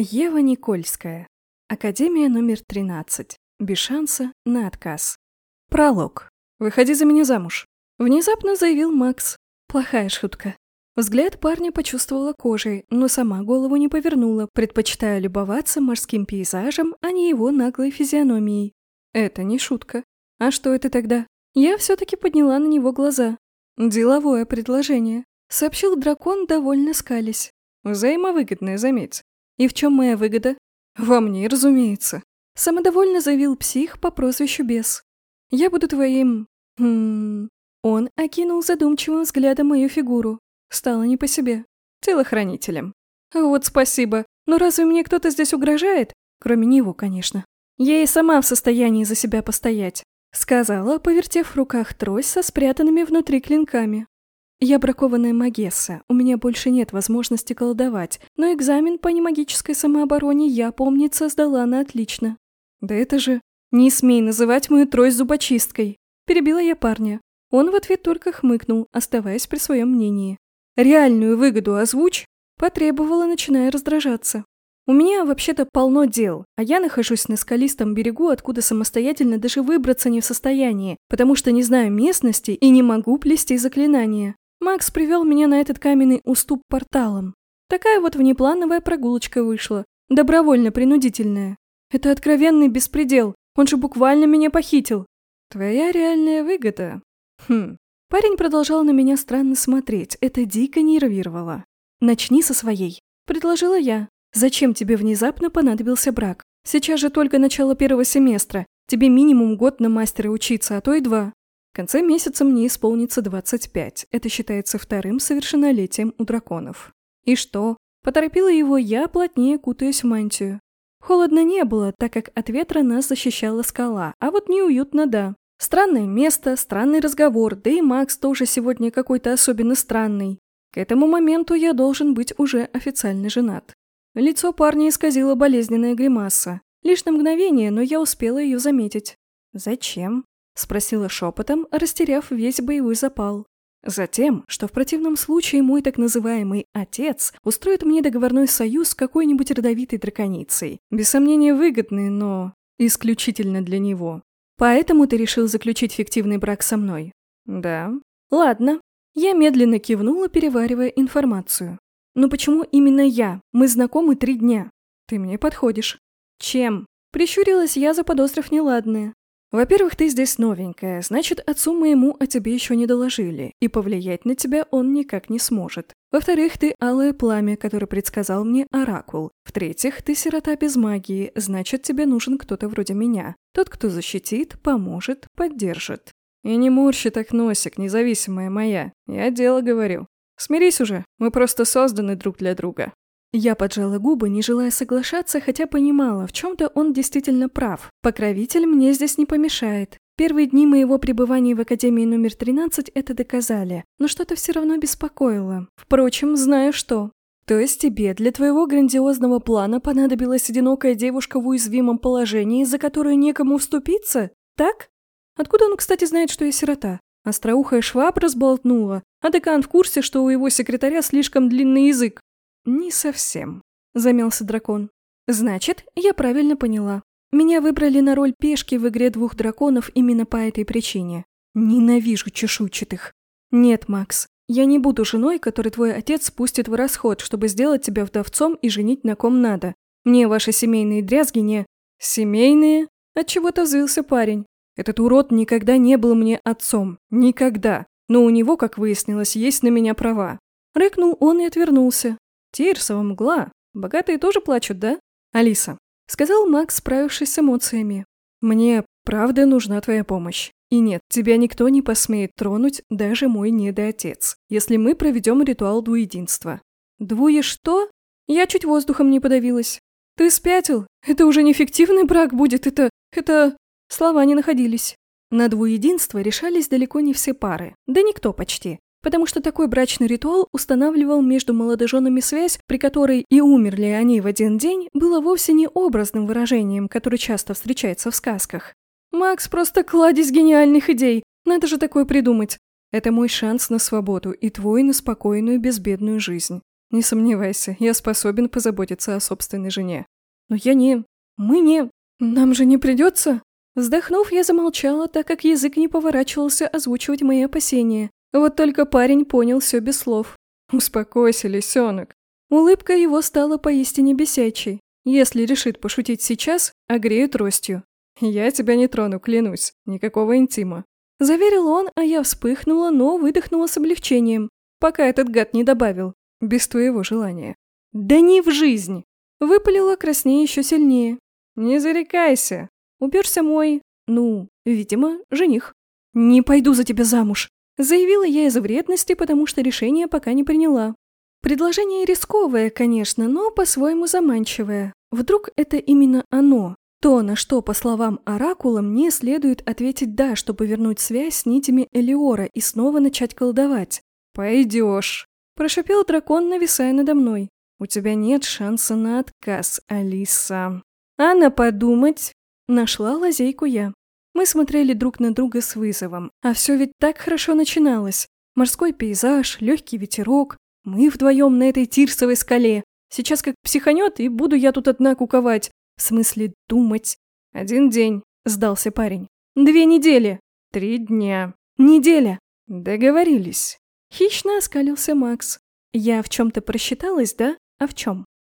Ева Никольская. Академия номер 13. Без шанса на отказ. Пролог. «Выходи за меня замуж», — внезапно заявил Макс. Плохая шутка. Взгляд парня почувствовала кожей, но сама голову не повернула, предпочитая любоваться морским пейзажем, а не его наглой физиономией. Это не шутка. А что это тогда? Я все-таки подняла на него глаза. «Деловое предложение», — сообщил дракон, довольно скались. «Взаимовыгодное, заметь. И в чем моя выгода? Во мне, разумеется. Самодовольно заявил псих по прозвищу Бес. Я буду твоим... Хм... Он окинул задумчивым взглядом мою фигуру. Стало не по себе. Телохранителем. Вот спасибо. Но разве мне кто-то здесь угрожает? Кроме него, конечно. Я и сама в состоянии за себя постоять. Сказала, повертев в руках трость со спрятанными внутри клинками. Я бракованная магесса, у меня больше нет возможности колдовать, но экзамен по немагической самообороне я, помнится, сдала на отлично. Да это же... Не смей называть мою трость зубочисткой. Перебила я парня. Он в ответ только хмыкнул, оставаясь при своем мнении. Реальную выгоду озвучь, потребовала, начиная раздражаться. У меня вообще-то полно дел, а я нахожусь на скалистом берегу, откуда самостоятельно даже выбраться не в состоянии, потому что не знаю местности и не могу плести заклинания. Макс привел меня на этот каменный уступ порталом. Такая вот внеплановая прогулочка вышла, добровольно-принудительная. Это откровенный беспредел, он же буквально меня похитил. Твоя реальная выгода? Хм. Парень продолжал на меня странно смотреть, это дико нервировало. Начни со своей, предложила я. Зачем тебе внезапно понадобился брак? Сейчас же только начало первого семестра, тебе минимум год на мастера учиться, а то и два. Конце месяца мне исполнится 25. Это считается вторым совершеннолетием у драконов. И что? Поторопила его я, плотнее кутаясь в мантию. Холодно не было, так как от ветра нас защищала скала, а вот неуютно да. Странное место, странный разговор, да и Макс тоже сегодня какой-то особенно странный. К этому моменту я должен быть уже официально женат. Лицо парня исказило болезненная гримаса. Лишь на мгновение, но я успела ее заметить. «Зачем?» Спросила шепотом, растеряв весь боевой запал. Затем, что в противном случае мой так называемый «отец» устроит мне договорной союз с какой-нибудь родовитой драконицей. Без сомнения выгодный, но исключительно для него. Поэтому ты решил заключить фиктивный брак со мной? Да. Ладно. Я медленно кивнула, переваривая информацию. Но почему именно я? Мы знакомы три дня. Ты мне подходишь. Чем? Прищурилась я, заподозрив неладное. Во-первых, ты здесь новенькая, значит, отцу моему о тебе еще не доложили, и повлиять на тебя он никак не сможет. Во-вторых, ты алое пламя, которое предсказал мне Оракул. В-третьих, ты сирота без магии, значит, тебе нужен кто-то вроде меня. Тот, кто защитит, поможет, поддержит. И не морщи так носик, независимая моя. Я дело говорю. Смирись уже, мы просто созданы друг для друга. Я поджала губы, не желая соглашаться, хотя понимала, в чем-то он действительно прав. Покровитель мне здесь не помешает. Первые дни моего пребывания в Академии номер 13 это доказали, но что-то все равно беспокоило. Впрочем, знаю что. То есть тебе для твоего грандиозного плана понадобилась одинокая девушка в уязвимом положении, за которую некому вступиться? Так? Откуда он, кстати, знает, что я сирота? Остроухая швабра сболтнула, а декан в курсе, что у его секретаря слишком длинный язык. «Не совсем», — замялся дракон. «Значит, я правильно поняла. Меня выбрали на роль пешки в игре двух драконов именно по этой причине. Ненавижу чешуйчатых. Нет, Макс, я не буду женой, которой твой отец спустит в расход, чтобы сделать тебя вдовцом и женить на ком надо. Мне ваши семейные дрязги не... Семейные? Отчего-то взвился парень. Этот урод никогда не был мне отцом. Никогда. Но у него, как выяснилось, есть на меня права. Рыкнул он и отвернулся. Тирсова мгла. Богатые тоже плачут, да? Алиса, сказал Макс, справившись с эмоциями. Мне правда нужна твоя помощь. И нет, тебя никто не посмеет тронуть, даже мой недоотец, если мы проведем ритуал двуединства. Двуе что? Я чуть воздухом не подавилась. Ты спятил? Это уже не фиктивный брак будет, это... это... Слова не находились. На двуединство решались далеко не все пары, да никто почти. Потому что такой брачный ритуал устанавливал между молодоженами связь, при которой и умерли они в один день, было вовсе не образным выражением, которое часто встречается в сказках. «Макс просто кладезь гениальных идей! Надо же такое придумать! Это мой шанс на свободу и твой на спокойную безбедную жизнь. Не сомневайся, я способен позаботиться о собственной жене. Но я не... Мы не... Нам же не придется... Вздохнув, я замолчала, так как язык не поворачивался озвучивать мои опасения. Вот только парень понял все без слов. «Успокойся, лисенок». Улыбка его стала поистине бесячей. Если решит пошутить сейчас, огрею тростью. «Я тебя не трону, клянусь. Никакого интима». Заверил он, а я вспыхнула, но выдохнула с облегчением, пока этот гад не добавил. Без твоего желания. «Да не в жизнь!» Выпалила краснее еще сильнее. «Не зарекайся!» Уперся мой, ну, видимо, жених. «Не пойду за тебя замуж», — заявила я из вредности, потому что решение пока не приняла. Предложение рисковое, конечно, но по-своему заманчивое. Вдруг это именно оно, то, на что, по словам Оракула, мне следует ответить «да», чтобы вернуть связь с нитями Элиора и снова начать колдовать. «Пойдешь», – прошипел дракон, нависая надо мной. «У тебя нет шанса на отказ, Алиса». «А на подумать?» Нашла лазейку я. Мы смотрели друг на друга с вызовом. А все ведь так хорошо начиналось. Морской пейзаж, легкий ветерок. Мы вдвоем на этой тирсовой скале. Сейчас как психанет, и буду я тут одна куковать. В смысле, думать. Один день, сдался парень. Две недели. Три дня. Неделя. Договорились. Хищно оскалился Макс. Я в чем-то просчиталась, да? А в чем?